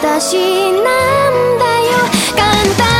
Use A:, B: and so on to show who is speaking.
A: 私なんだよ。簡単